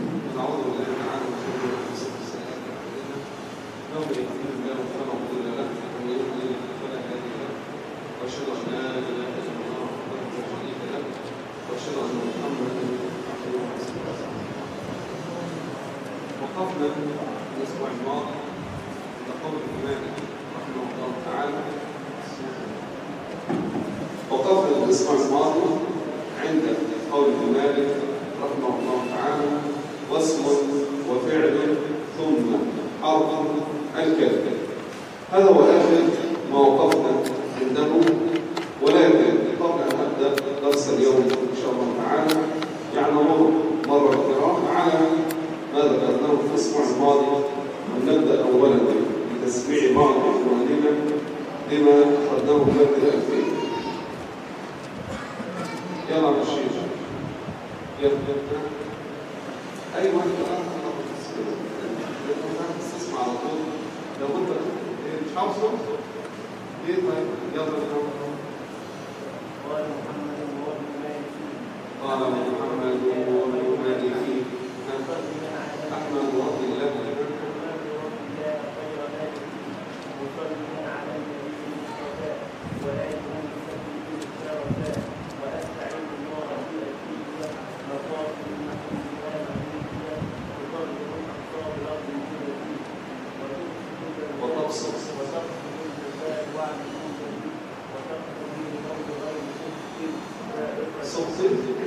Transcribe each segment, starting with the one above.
ونعوذ بالله تعالى من شرور انفسنا وسيئات اعمالنا انه من يهده الله فلا مضل له ومن يضلل فلا هادي له واشهد لا اله الا الله وحده لا شريك له واشهد ان محمدا عبده ورسوله وقفنا الأسبوع الماضي عند قول الإمام رحمه الله تعالى وقفنا الأسبوع الماضي عند قول مالك رحمه الله تعالى واسم وفعل ثم حرف الكلمة هذا هو اخر sources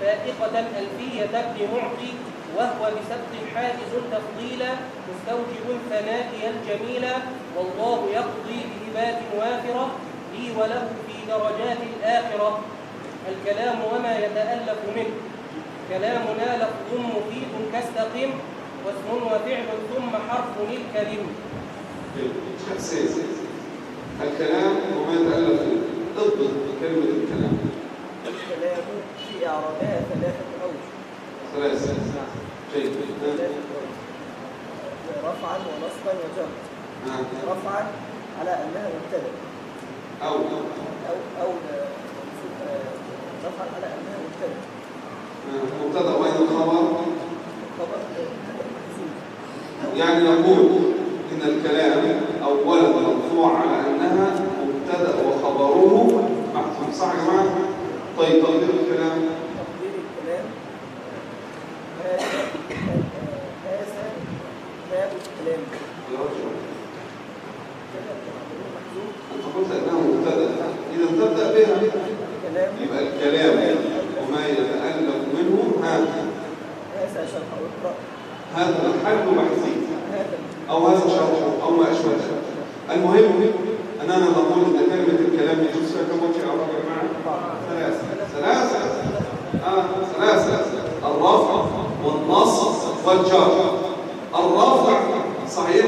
فائقة ألفية ابن معطي وهو بسبق حائز تفضيلا مستوجب ثنائي الجميلا والله يقضي بهبات وافرة لي وله في درجات الآخرة. الكلام وما يتألف منه كلامنا لفظ مفيد كاستقم واسم وفعل ثم حرف الكلم. الكلام وما يتألف منه اضبط كلمة الكلام. في إعرابها ثلاثة. أوجه ثلاثة جيد رفعا ونصبا وجرا ها؟ رفعا على أنها مبتدأ. أو. أو أو رفعا على أنها مبتدأ. مبتدأ وين الخبر. خبر يعني نقول إن الكلام أولا مرفوع على أنها مبتدأ وخبره. محذوف صح يا جماعة؟ طيب تقدير الكلام. تقدير الكلام. هذا هذا باب الكلام قلت أنها مبتدأ إذا تبدأ بها يبقى الكلام وما يتألف منه هذا. هذا شرح اقرأ هذا الحل محذوف. هذا أو هذا شرح أو ما ذلك. المهم أننا نقول أن كلمة الكلام يجوز فيها كم وجه أعراب يا جماعة؟ ثلاثة ثلاثة آه ثلاثة الرفع والنصب والجر الرفع صحيح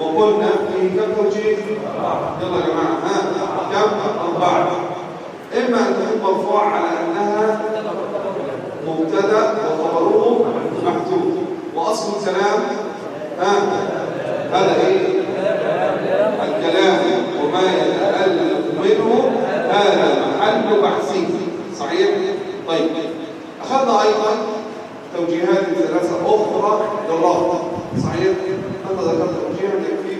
وقلنا فيه كم توجيه؟ يلا يا جماعة ها كم؟ أربعة. إما أن تكون مرفوعة على مبتدأ مبتدأ وخبره محذوف. وأصل الكلام ها هذا إيه؟ الكلام وما يتالف منه هذا محل بحثه صحيح؟ طيب أخذنا أيضا توجيهات ثلاثة أخرى للرفض صحيح؟ انت ذكرت توجيها يكفي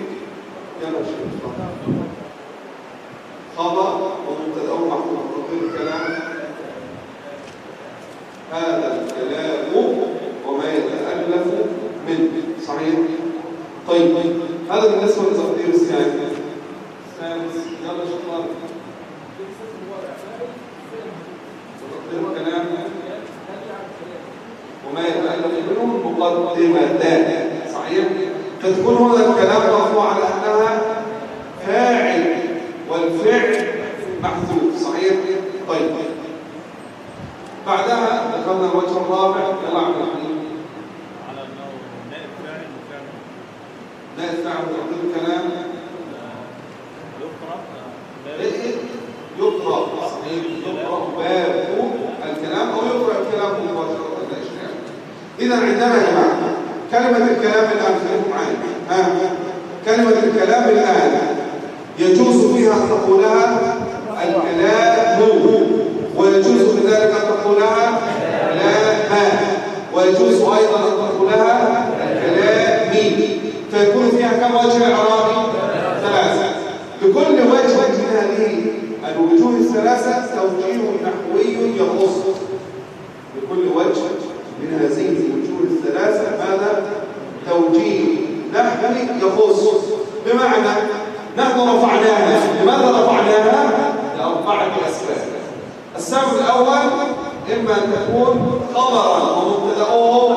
يلا شيخ خبر ومبتدا محذوف تقدير الكلام. هذا الكلام وما يتألف منه. صحيح؟ طيب هذا بالنسبة الثاني الثالث يلا شطار تقدير الكلام وما يتألف منه مقدمتان صحيح؟ هذا الكلام مرفوع على أنها فاعل والفعل محذوف صحيح؟ طيب. بعدها ذكرنا الوجه الرابع يلا عبد الحليم على أنه نائب فاعل وفعل نائب فاعل تقدير الكلام. يقرأ إيه؟ يقرأ صحيح يقرأ باب الكلام أو يقرأ الكلام مباشرة لا إشكال. إذا عندنا يا جماعة كلمة الكلام الآن خليكم معي ها كلمة الكلام الآن يجوز فيها أن تقولها الكلام ويجوز كذلك أن تقولها كلاما ويجوز أيضا أن تقولها الكلامي فيكون فيها كم وجه إعرابي؟ ثلاثة لكل وجه من هذه الوجوه الثلاثة توجيه نحوي يخص لكل وجه من هذه الوجوه الثلاثة ماذا؟ توجيه نحوي يخص بمعنى نحن رفعناها. لماذا رفعناها؟ لأربعة أسباب. السبب الأول إما أن تكون خبرا ومبتدأه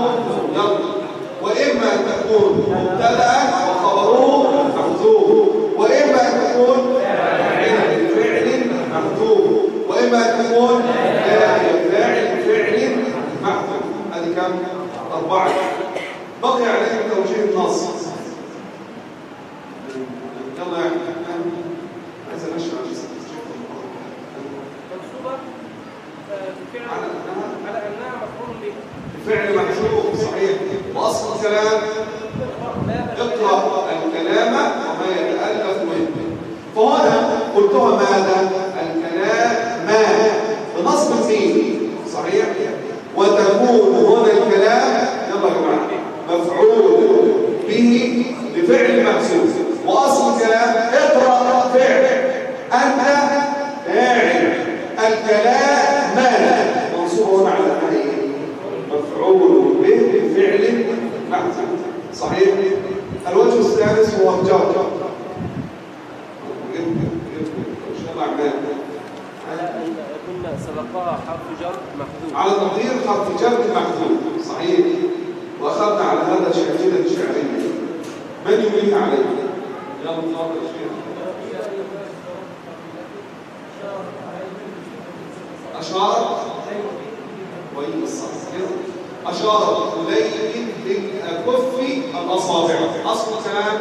وإما أن تكون مبتدأ وخبره محذوف وإما أن تكون فاعل بفعل محذوف وإما أن تكون فاعل بفعل محذوف هذه كم؟ أربعة. بقي عليك توجيه النص. عايز عشان آه، بفعل على أنها على أنها مفعول به فعل محذوف صحيح. وأصل الكلام. اقرأ الكلام وما يتألف منه. فهنا قلتها ماذا؟ الكلام ما. بنصب الفيل صحيح؟ وتكون هنا الكلام يلا يا جماعة. مفعول به بفعل واصل الكلام اقرأ فعل. أنت فاعل الكلام ما منصوب على الحقيقة مفعول به بفعل محذوف صحيح؟ الوجه الثالث هو الجر سبقها حرف جر محذوف على تقدير حرف جر محذوف صحيح. وأخذنا على هذا شاهدا شعريا. من يملي عليه؟ يلا تفضل يا شيخ أشار وإن الصح أشار إليه بالأكف الأصابع. أصل الكلام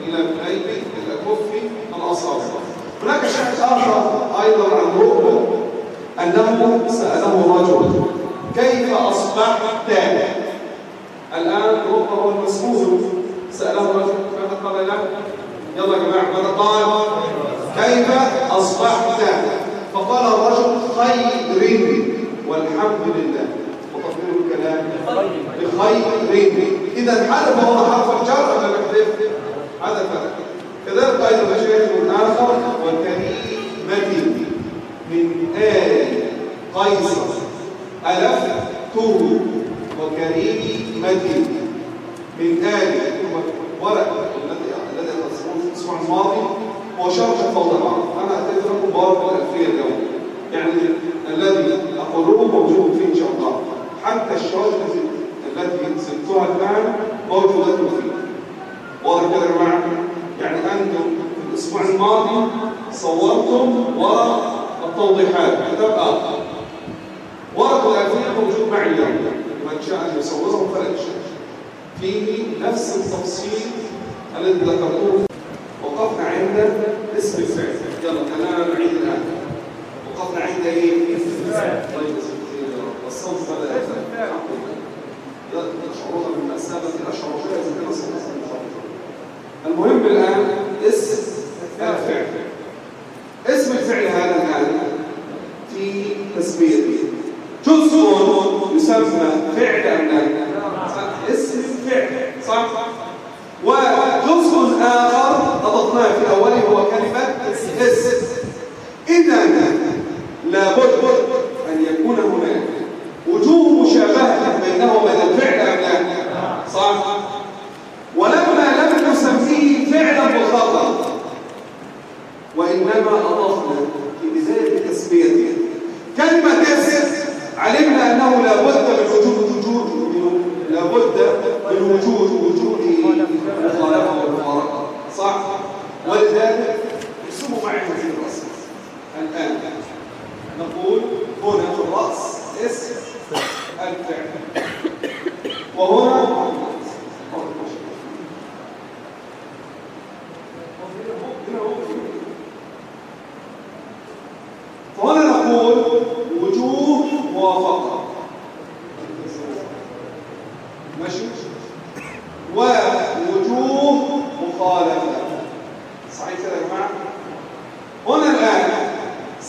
إلى إليه بالأكف الأصابع. هناك شيء آخر أيضا عن رؤى أنه سأله رجل كيف أصبحت؟ الآن رؤى هو المسؤول سأله رجل ماذا قال له؟ يلا يا جماعة ماذا قال؟ كيف أصبحت؟ فقال الرجل خير والحمد لله. وتطوير الكلام بخير إذا حذف هو حرف الجر ولا محذف هذا فرق كذلك أيضا شيء آخر وكريمة من آل قيصر ألفته وكريمة من آل ورق الذي الذي تصفون في الأسبوع الماضي هو شرح فوضى بعض أنا أتيت لكم باب الألفية اليوم. يعني الذي أقوله موجود فيه إن شاء الله. حتى الشرح التي سبتها الآن موجودة فيه واضح يا جماعة؟ يعني أنتم في الأسبوع الماضي صورتم ورق التوضيحات كتاب آخر. ورق الألفية موجود معي اليوم. من شاء أن يصوره فلا يشاء فيه نفس التفصيل الذي ذكرته وقفنا عند اسم الفعل. يلا خلينا نعيد الان وقفنا عند إيه؟ اسم الفعل. طيب اسم الفعل. طيب، والصوت فلا الحمد لا تشعرون بالمأساة التي أشعر فيها إذا كان صوت المهم الآن اسم الفعل. اسم الفعل هذا الآن في تسمية. جزء يسمى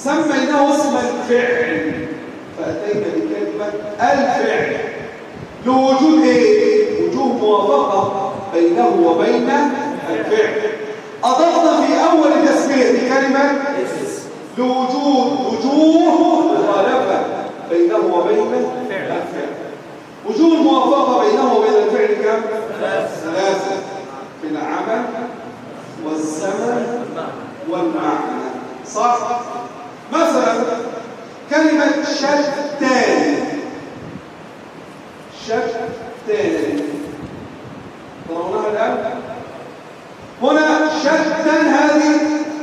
سميناه اسم الفعل فأتينا بكلمة الفعل لوجود إيه؟ وجوه موافقة بينه وبين الفعل أضفنا في أول تسمية كلمة لوجود وجوه مخالفة بينه وبين الفعل وجوه الموافقة بينه وبين الفعل كم؟ ثلاثة في العمل والزمن والمعنى صح؟ مثلا كلمة شتان. شتان. ترونها الآن؟ هنا شتان هذه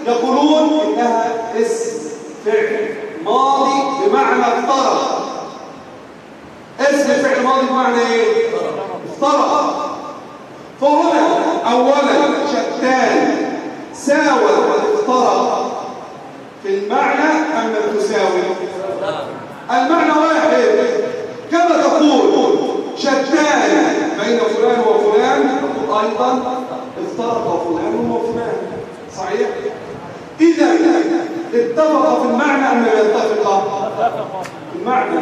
يقولون إنها اسم فعل ماضي بمعنى افترض. اسم فعل ماضي بمعنى إيه؟ افترض. فهنا أولا شتان. ساوى وافترض في المعنى أم تساوي؟ المعنى واحد كما تقول شتان بين فلان وفلان أيضا افترق فلان وفلان صحيح؟ إذا اتفق في المعنى أم لم يتفق؟ في المعنى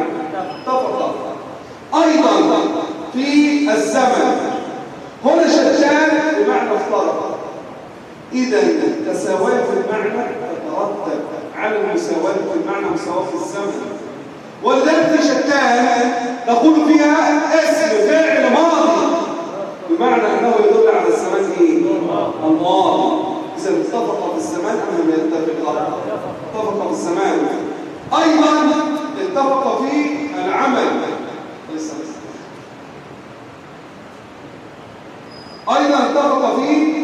اتفق أيضا في الزمن هنا شتان بمعنى افترق إذا تساواة في المعنى تترتب على المساواة في المعنى مساواة في الزمن. في شتان نقول فيها اسم فعل ماضي بمعنى أنه يدل على الزمان إيه؟ الماضي إذا اتفق في الزمان أم لم يتفق؟ اتفق في الزمان أيضا اتفق في العمل لسه لسه أيضا اتفق في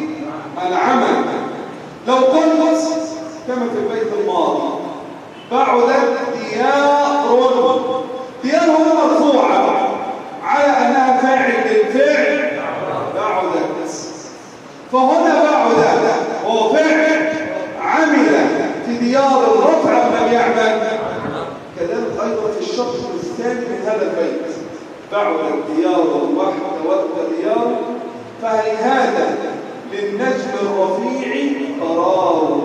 العمل لو قلت كما في البيت الماضي بعدت ديار ديار هنا مرفوعة على أنها فاعل للفعل بعدت فهنا بعد هو فعل عمل في ديار الرفع أم لم يعمل كذلك أيضا في الشرط الثاني من هذا البيت بعد ديار الوحد وديار فلهذا للنجم الرفيع قرار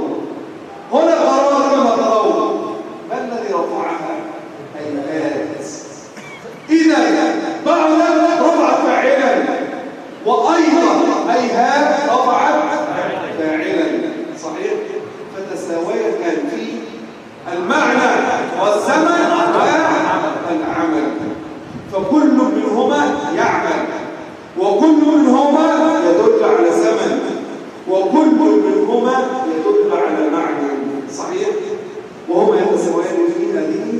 هنا قرار كما ترون ما الذي رفعها هيئات اذا بعد رفعت فاعلا وأيضا هيهات رفعت فاعلا صحيح فتساويا كان في المعنى والزمن والعمل فكل منهما يعمل وكل منهما يدل على زمن وكل منهما يدل على معنى صحيح وهما يتساويان في هذه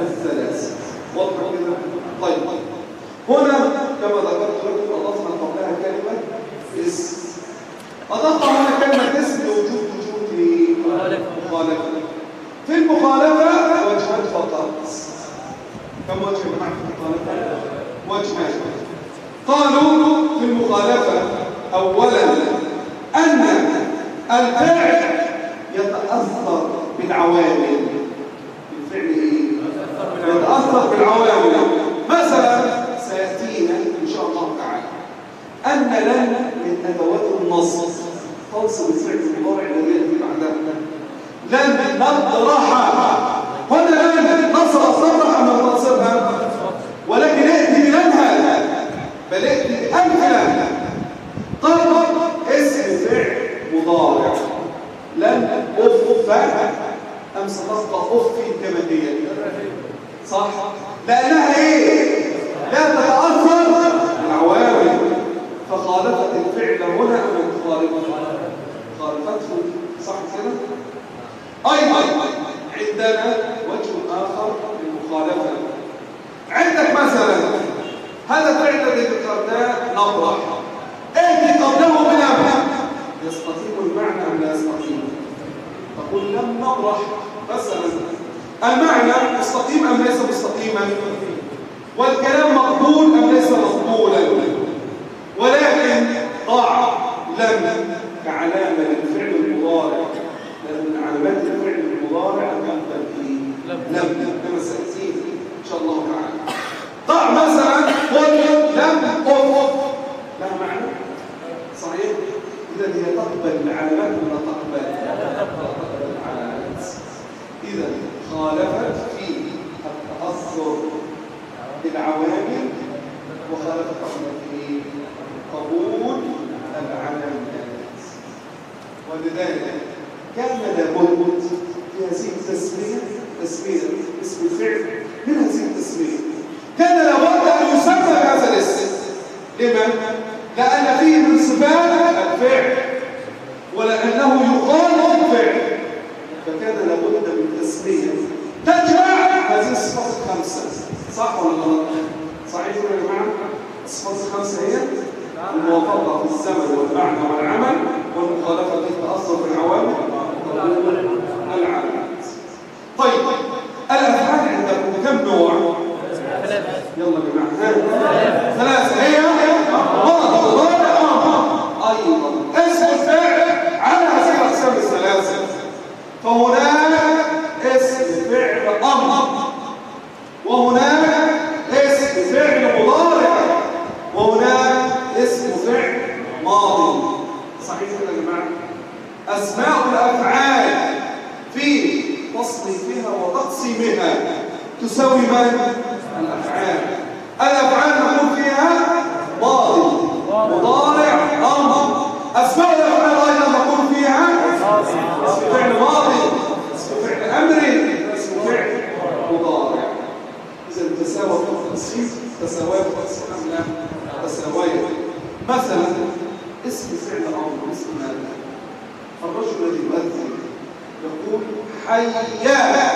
الثلاث واضح كده طيب هنا كما ذكرت لكم اضفنا قبلها كلمه اسم اضفنا هنا كلمه اسم لوجود وجود مخالفه في المخالفة وجهان فقط كم وجه جماعة في المخالفة؟ وجهان قالوا في المخالفة أولا أن الفعل يتأثر بالعوامل. الفعل إيه؟ يتأثر بالعوامل. مثلا سيأتينا إن شاء الله تعالى أن لن من أدوات النص تنصب الفعل المضارع الذي يأتي بعدها لن نطرح هنا لن نصر نطرح ام ننصبها ولكن ائتي بلنها بل ائتي بأمثلة طيب اسم فعل مضارع. لن أف أم ستبقى أف كما هي صح؟ لأنها إيه؟ لا تتأثر بالعوامل. فخالفت الفعل هنا أم تخالفه خالفته. صح كده؟ أيضا عندنا وجه آخر للمخالفة. عندك مثلا هذا الفعل الذي ذكرناه نطرح ائتي قبله بنبه يستقيم المعنى أم لا يستقيم؟ تقول لم نطرح مثلا. المعنى مستقيم أم ليس مستقيما؟ والكلام مقبول أم ليس مقبولا؟ ولكن ضاع لم كعلامة للفعل المضارع. من علامات الفعل المضارع يقبل فيه لم كما سياتي إن شاء الله تعالى. ضع مثلا قل لم أف لها معنى. صحيح؟ إذا هي تقبل العلامات ولا تقبل؟ تقبل العلامات إذا خالفت في التأثر بالعوامل وخالفت في قبول العلامات. ولذلك Yeah.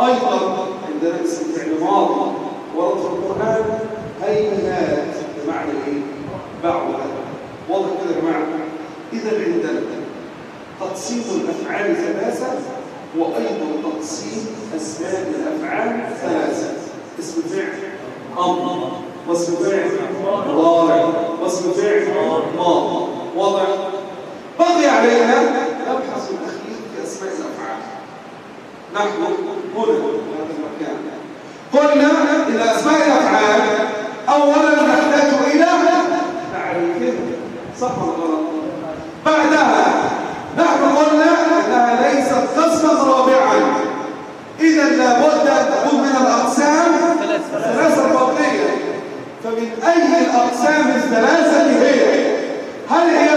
أيضا عندنا اسم فعل ماضي ورد في القرآن هيهات بمعنى إيه بعد واضح كده يا جماعة؟ اذا عندنا تقسيم الأفعال ثلاثة وأيضا تقسيم اسماء الأفعال ثلاثة. اسم فعل أمر واسم فعل مضارع واسم فعل ماضي واضح؟ بقي علينا نبحث الأخير في أسماء الأفعال. نحن هنا في هذا المكان قلنا ان أسماء الأفعال اولا نحتاج إلى تعريفها صح ولا غلط بعدها نحن قلنا إنها ليست قسما رابعا. اذا لابد أن تكون من الأقسام ثلاثة فوقيه فمن أي الأقسام الثلاثة هي؟ هل هي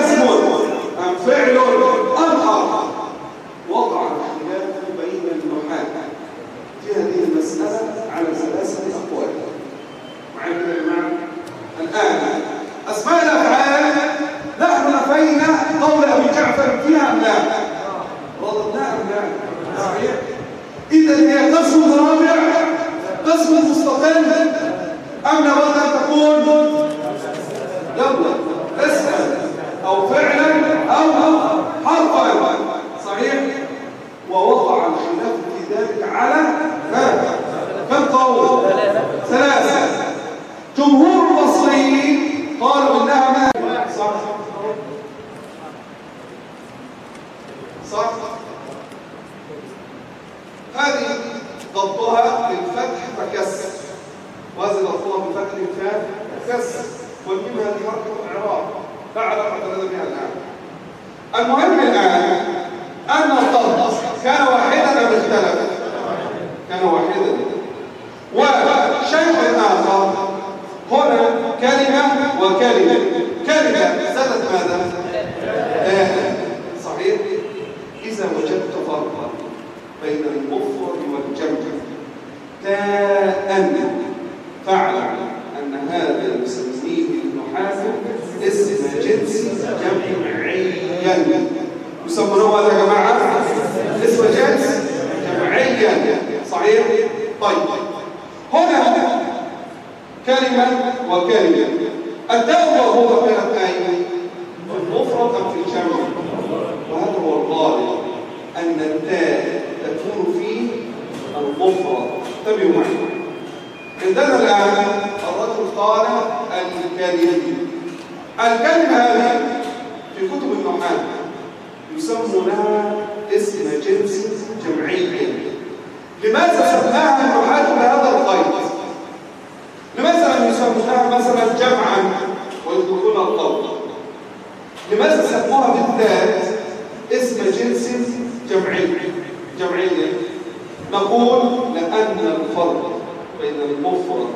نقول لأن الفرق بين المفرد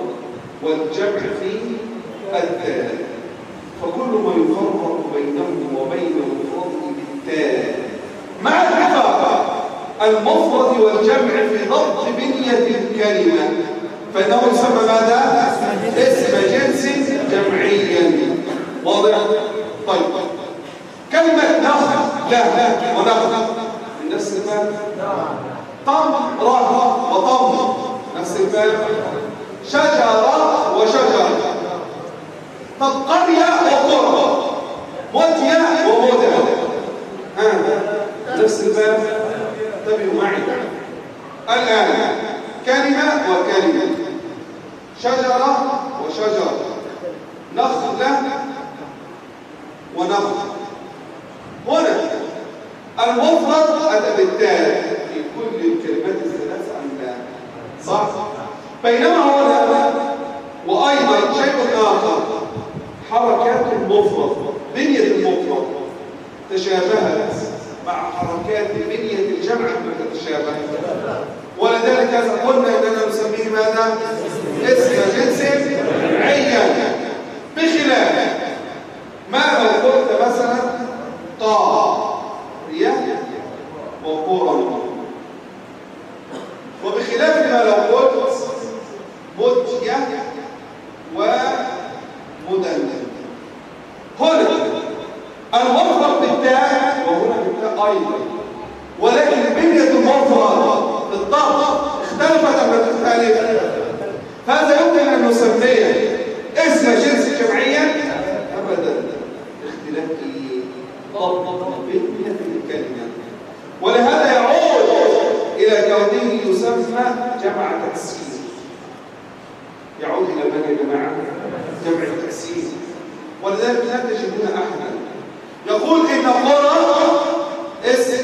والجمع في التاء. فكل ما يفرق بينه وبين المفرد بالتاء. مع الاتفاق المفرد والجمع في ضبط بنية الكلمة. فإنه يسمى ماذا؟ اسم جنس جمعيا. واضح؟ طيب. كلمة نخل لا ونخل نفس المال طم راه وطم نفس المال. شجرة وشجرة. طب قرية وقرى مدية ومدى نفس الباب انتبهوا معي. الآن كلمة وكلمة. شجرة وشجرة. نخلة ونخل. هنا. المفرد أتى بالتالي في كل الكلمات الثلاثة أم لا صح؟ بينما هنا وأيضا شيء آخر حركات المفرد بنية المفرد تشابهت مع حركات بنية الجمع تتشابه ولذلك قلنا إننا نسميه ماذا؟ اسم جنس عيان بخلاف ما لو قلت مثلا طارية وقرى وبخلاف ما لو قلت مدية ومدلل هنا المفرد بالتاء وهنا بالتاء أيضا. ولكن بنية المفرد في الضغط اختلفت لا تختلف فهذا يمكن أن نسميه اسم جنس جمعيا ابدا اختلاف إيه ضبط بنية الكلمة ولهذا يعود إلى كونه يسمى جمع تكسير. يعود إلى من يا جماعة جمع التكسير ولذلك لا تجدون أحدا. يقول إن قرى اسم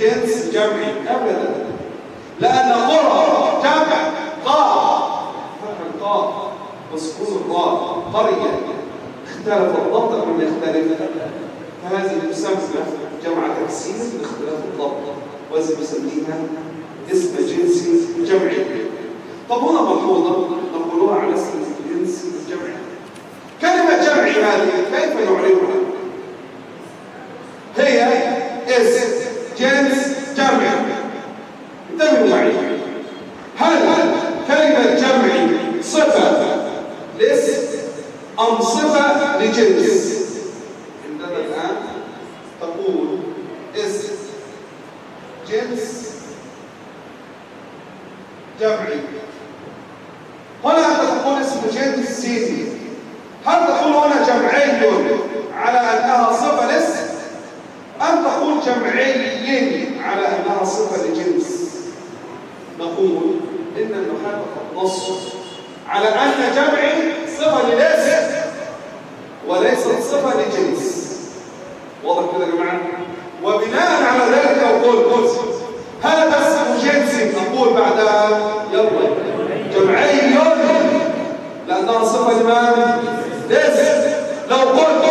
جنس جمعي أبدا. لأن قرى جمع قاع وسكون الراء قرية. اختلف الضبط أم يختلف؟ فهذه تسمى جمع تكسير باختلاف الضبط. وهذه نسميها اسم جنسي جمعي طب هنا ملحوظة. نقولها على اسم الجنس الجمعي كلمة جمعي هذه كيف نعرفها؟ هي اسم جنس جمعي. انتبهوا معي. هل كلمة جمعي صفة لاسم أم صفة لجنس؟ عندنا الآن تقول اسم جنس جمعي هنا أنت تقول اسم جنس سيدي هل تقول هنا جمعي على أنها صفة لاسم أم تقول جمعي على أنها صفة لجنس؟ نقول إن قد نص على أن جمعي صفة للاسم وليست صفة لجنس. واضح كده يا جماعة؟ وبناء على ذلك لو قلت قلت نقول بعدها. يلا. جمعي لأنها صفة لمن؟ لاسم لو قلت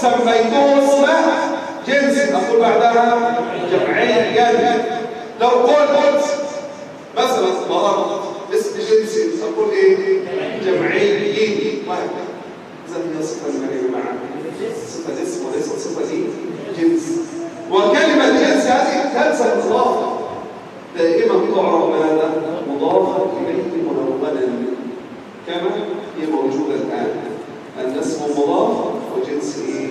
سميته اسمه جنس أقول بعدها جمعيا لو قلت مثلا مرض اسم جنس أقول إيه؟ جمعيين وهكذا إذا هي صفة لمن يا جماعة صفة اسم وليست صفة جنس. وكلمة جنس هذه تنسى الإضافة دائما تعرف ماذا مضافا إليه منونا كما هي موجودة الآن. أن اسمه مضاف وجنس إيه؟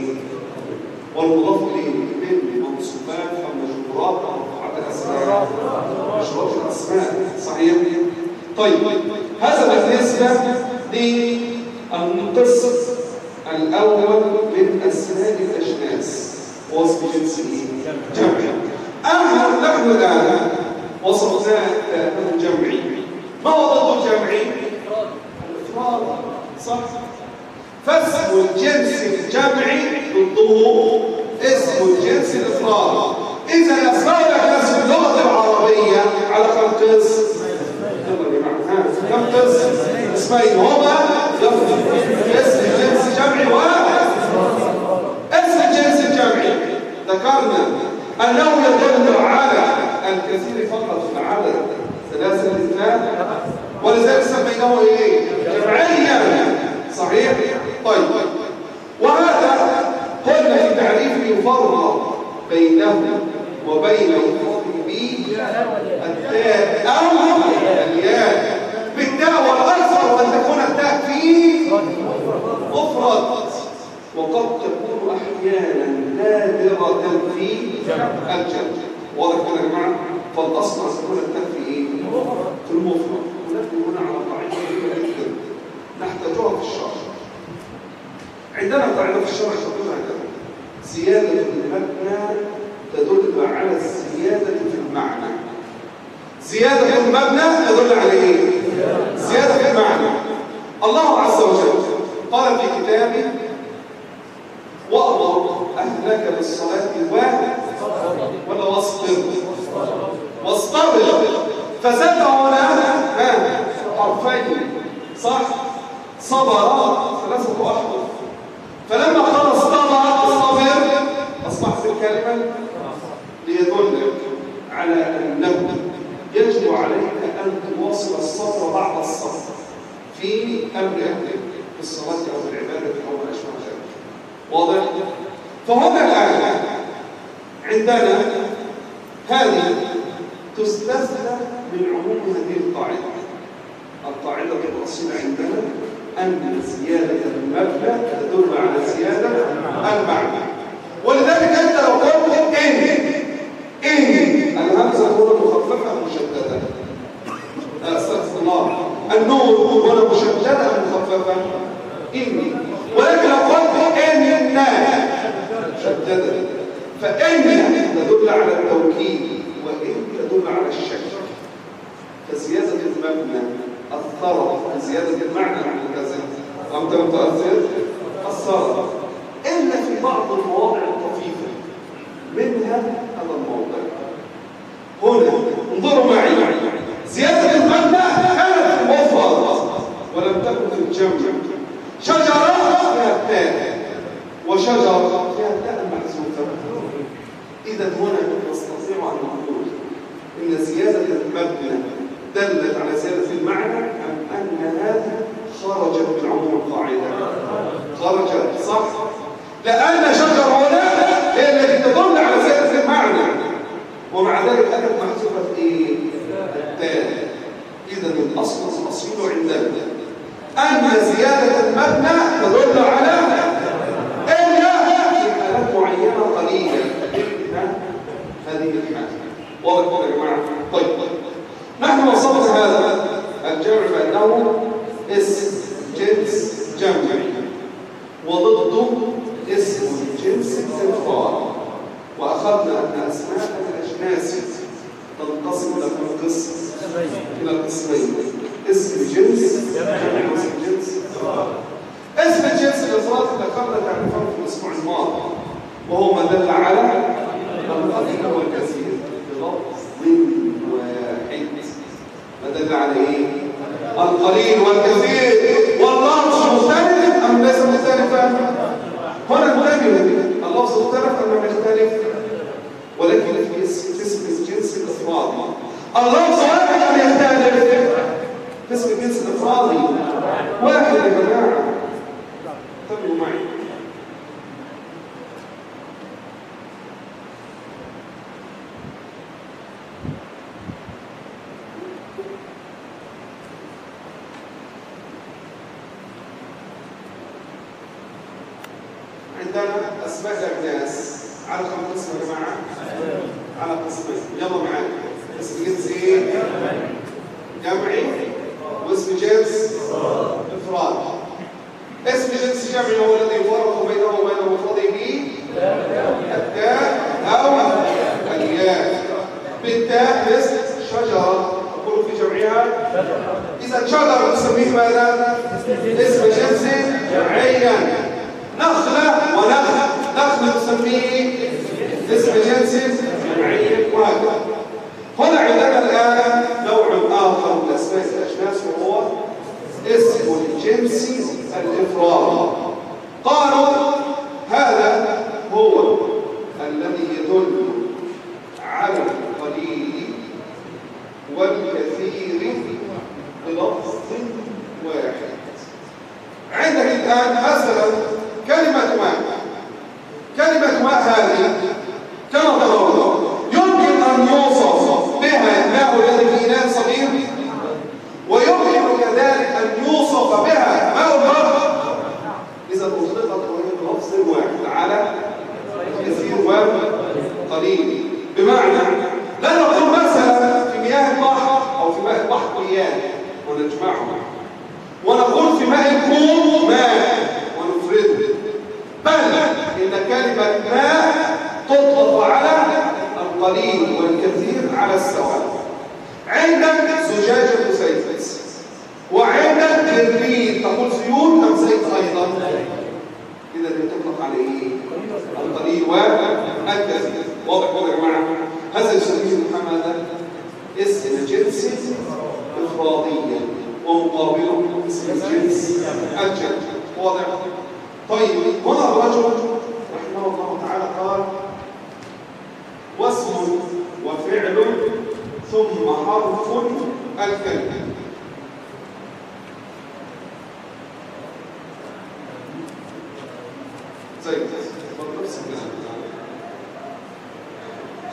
والمضاف إليه من منصوبات أو مجرورات أو مرفوعات الأسماء مجرورات الأسماء صحيح؟ طيب هذا بالنسبة للقسم الأول من أسماء الأجناس. وصف جنس إيه؟ جمع أما نحن الآن وصفناه كأنه جمعي ما هو ضد الجمعي؟ الإفراد. صح. فاسم الجنس الجمعي ضده اسم الجنس الإفراد. إذا أفراد اسم اللغة العربية على كم قسم؟ يلا كم قسم؟ اسمين هما اسم الجنس الجمعي واحد اسم الجنس الجمعي. ذكرنا أنه يدل على الكثير فقط في العدد ثلاثة اثنان ولذلك سميناه إيه؟ جمعيا صحيح؟ طيب وهذا قلنا في تعريفه يفرق بينه وبين مفرده التاء أو الياء بالتاء والأكثر أن تكون التاء فيه مفرد وقد تكون أحيانا نادرة في الجمع واضح كده يا جماعة فالأصل أن تكون التاء في إيه؟ في المفرد ونبني هنا على قاعدة مهمة جدا نحتاجها في الشرع عندنا قاعدة في الشرع تقول هكذا زيادة المبنى تدل على الزيادة في المعنى زيادة في المبنى تدل على إيه؟ زيادة في المعنى الله عز وجل قال في كتابه وأمر أهلك بالصلاة واحد ولا واصبر واصطبر فزاد هنا ها حرفين صح صبر ثلاثة أحرف فلما قال اصطبر الصبر أصبحت الكلمة ليدل على أنه يجب عليك أن تواصل الصبر بعد الصبر في أمر أهلك في الصلاة أو في العبادة أو ما أشبه ذلك واضح؟ فهنا الآن عندنا هذه تستثنى من عموم هذه القاعدة الأصيلة عندنا أن زيادة المبنى تدل على زيادة المعنى ولذلك أنت لو قلت إن إن. الهمزة هنا مخففة مشددة. أستغفر الله. النور هنا مشددة مخففة؟ إني أخذنا أن أسماء الأجناس تنقسم لكم قسم؟ إلى قسمين. اسم جنس واسم جنس اسم الجنس الإفراد ذكرنا تعريفه في الأسبوع الماضي. وهو ما دل على القليل والكثير. بلفظ واحد. ما دل على إيه؟ القليل والكثير. جنسي الإفراد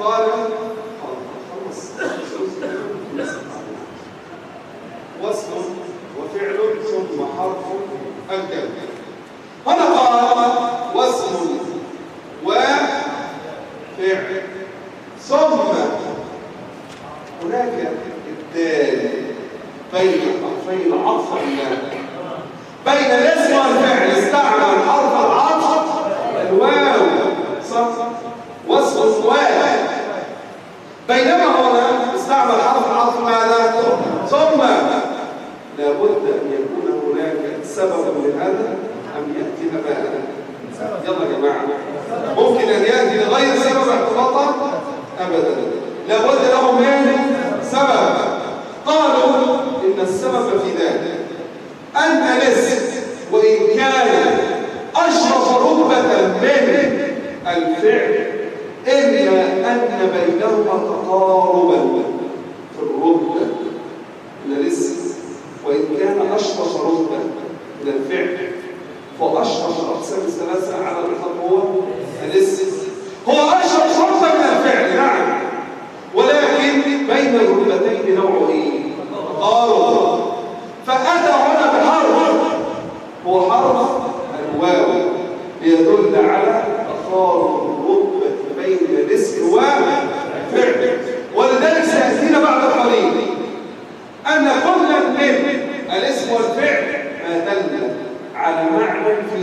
قال خلص وصل وفعل ثم حرف الجر. هنا قال وصل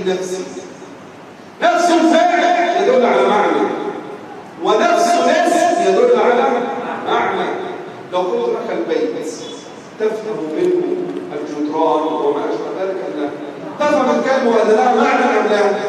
النفس نفس فاعل يدل على معنى. ونفس نفس يدل على معنى. لو قلت لك البيت تفهم منه الجدران وما أشبه ذلك لا؟ تفهم الكلمة ولا لا معنى أم لا؟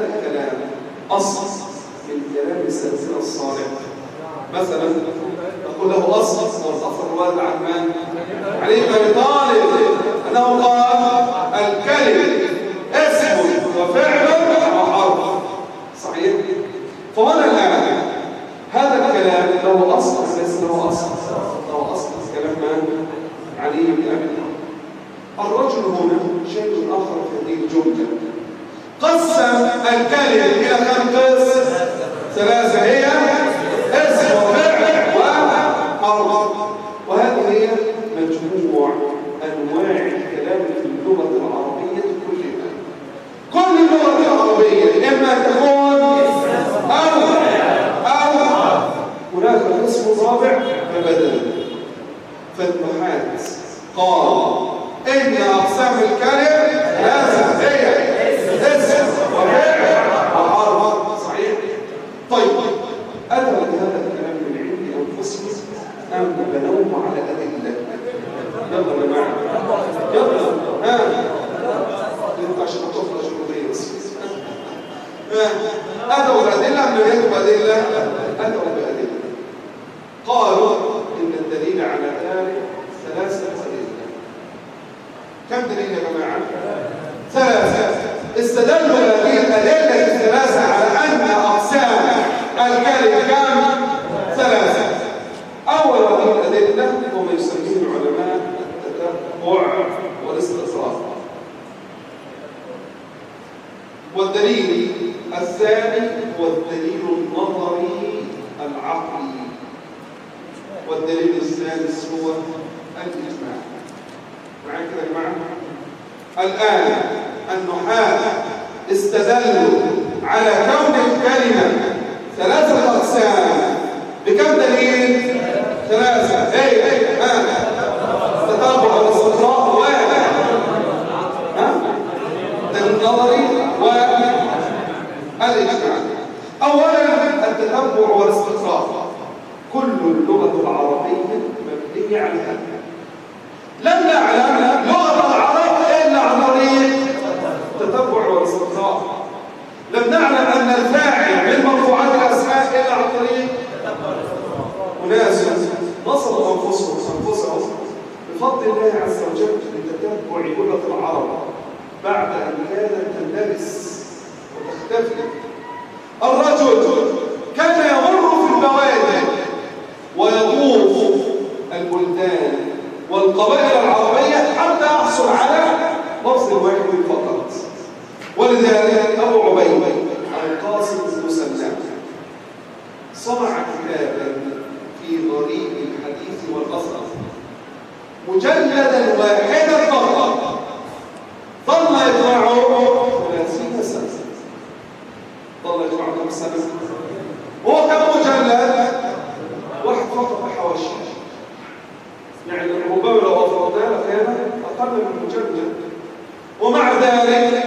هذا الكلام أصل من كلام السلسلة الصالحة مثلا نقول له أصل والأصل الوالد عن من؟ علي بن أبي طالب أنه قال الكلم اسم وفعل وحرف صحيح؟ فهنا الآن هذا الكلام له أصل ليس له أصل له أصل كلام من؟ علي بن أبي طالب الرجل هنا شيء آخر في هذه الجملة قسم الكلمة إلى كم قسم؟ ثلاثة هي اسم وفعل وحرف وهذه هي مجموع أنواع الكلام في اللغة العربية كلها. كل اللغة العربية إما تكون أو أو. هناك قسم رابع فبدل فالنحات قال إن أقسام الكلم ثلاثة هي اسم وفعل وحرف صحيح طيب أنا هذا الكلام من عندي أنفسهم أم بنوم على أدلة يلا يا جماعة يلا ها انت عشان تخرج شروطية بس أتوا بأدلة أم لم يأتوا بأدلة؟ أتوا بأدلة قالوا إن الدليل على ذلك ثلاثة أدلة كم دليل يا جماعة؟ ثلاثة استدلوا هذه الأدلة الثلاثة على أن أقسام الكلم كم؟ ثلاثة أول هذه الأدلة هو ما يسميه العلماء التتبع والاستطراف والدليل الثاني هو الدليل النظري العقلي. والدليل الثالث هو الإجماع. معايا يا جماعة؟ الآن النحاة استدلوا على كون الكلمة ثلاثة أقسام. بكم دليل؟ ثلاثة. إيه إيه ها. تتبع والاستقراء و ها؟ دليل نظري والإجماع أولا التتبع والاستقراء كل اللغة العربية مبنية على هذا لم نعلم لغة العرب إلا عن طريق التتبع والاستقراء لم نعلم أن الفاعل من مرفوعات الأسماء إلا عن طريق أناس نصروا أنفسهم أنفسهم بفضل الله عز وجل لتتبع لغة العرب بعد أن كانت تندرس وتختفي الرجل كان يمر في البوادي ويطوف البلدان والقبائل العربية حتى يحصل على لفظ واحد فقط. ولذلك أبو عبيد القاسم بن سلام صنع كتابا في غريب الحديث والأثر مجلدا واحدا الدكتور عبد السلام هو كان مجلد واحد فقط بحواشي يعني الرباوي لو افرضناه لكان أقل من مجلد. ومع ذلك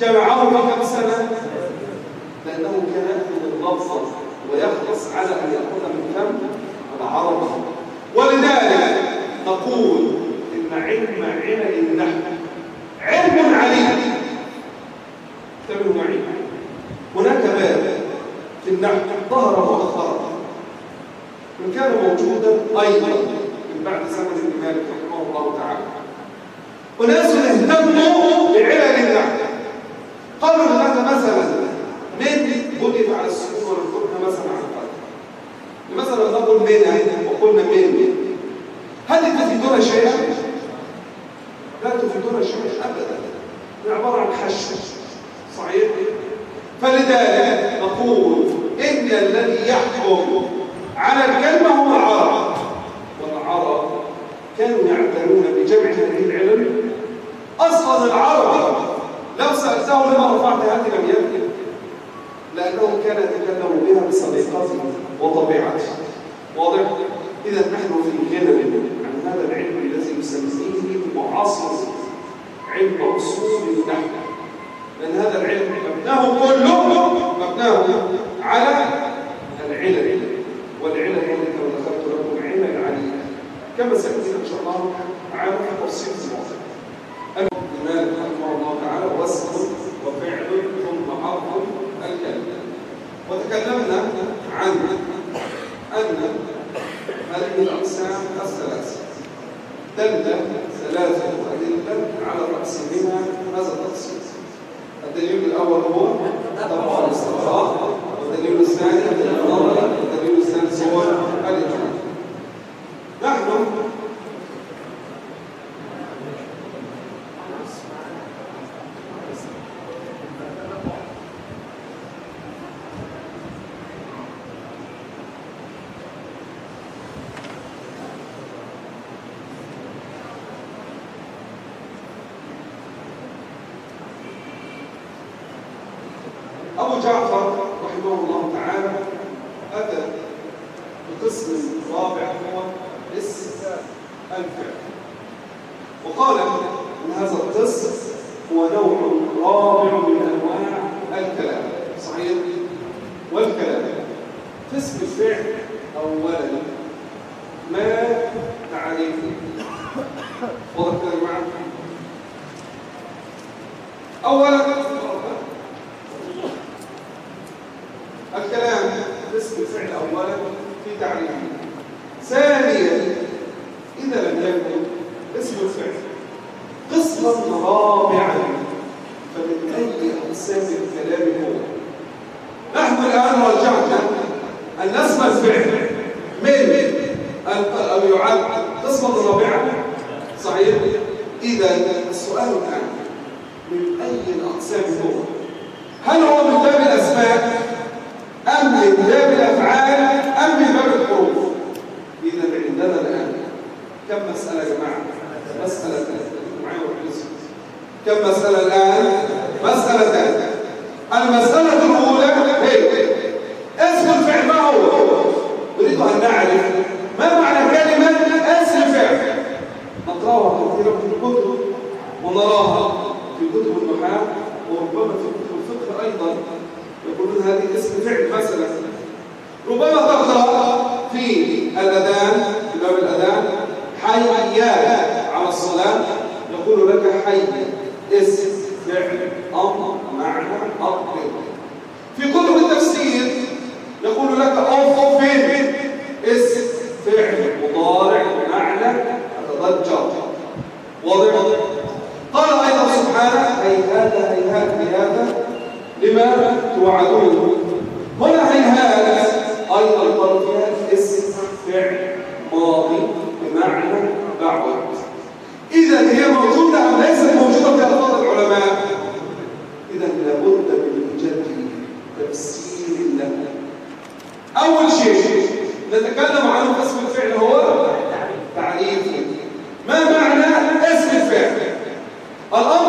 جمعه كم سنة؟ لأنه كان من اللفظه ويخلص على أن يكون من كم؟ العرب ولذلك نقول إن علم علل النحو أيضا من بعد سنة بن مالك رحمه الله تعالى. أناس اهتموا بعلل الله. قالوا هذا مثلا. من كتب على السكون والركن مثلا على القدر لماذا لمثلا نقول من وقلنا من. هل تفيدون شيئا؟ لا تفيدون شيئا أبدا. هي عبارة عن حش صحيح؟ فلذلك نقول إن الذي يحكم شرطه عام كتفصيل الزواج أما لمالك الله تعالى وصف وفعل ثم حرف الكلمة. وتكلمنا عن أن هذه الأقسام الثلاثة. دل ثلاثة أدلة على تقسيمها هذا التقسيم الدليل الأول هو تبقى الاستقرار أن نسمى الفعل. من أن أو يعد. قسمة رابعة صحيح؟ إذا السؤال الآن Allah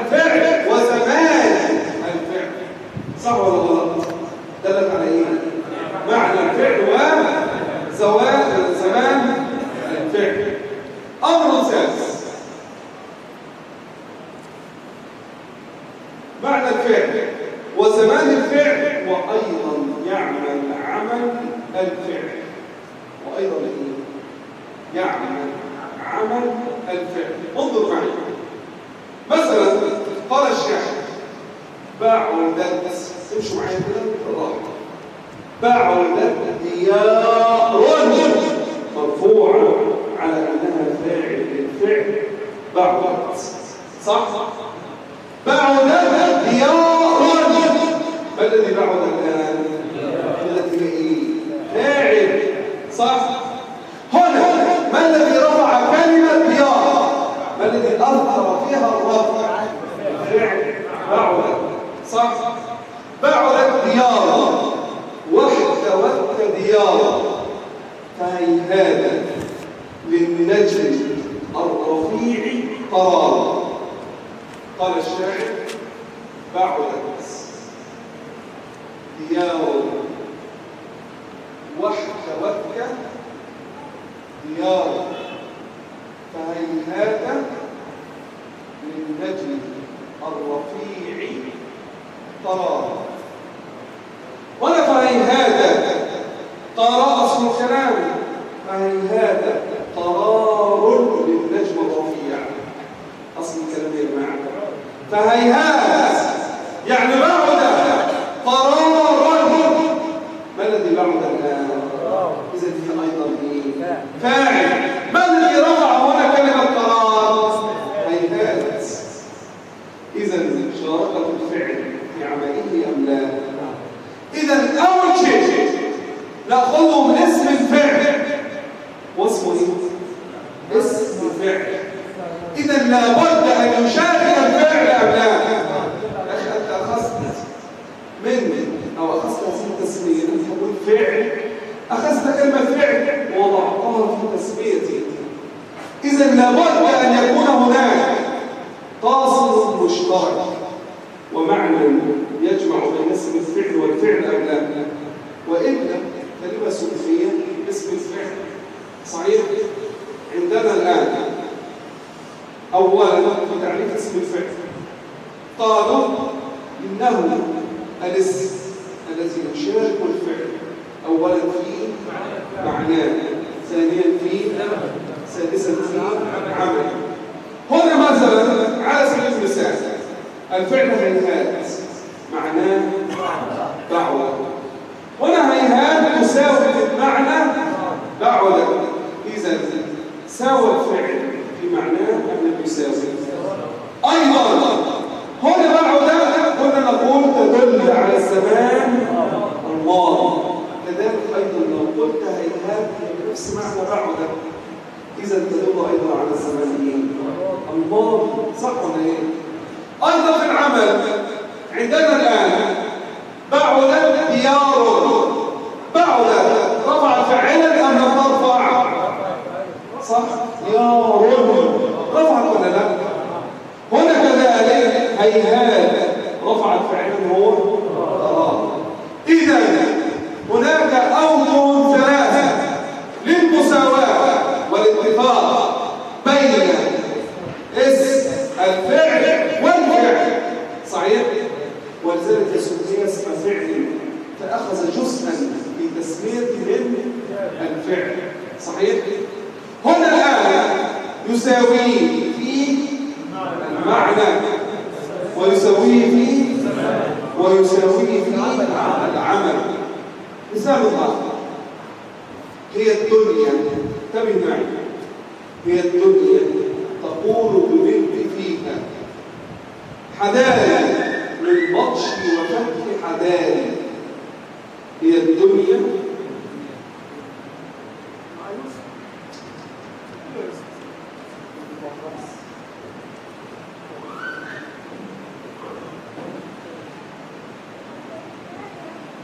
الفعل وزمان الفعل صح ولا غلط دلت على ايه الشناوي فهل هذا قرار للنجم الرفيع. أصل الكلام يا جماعة فهيهات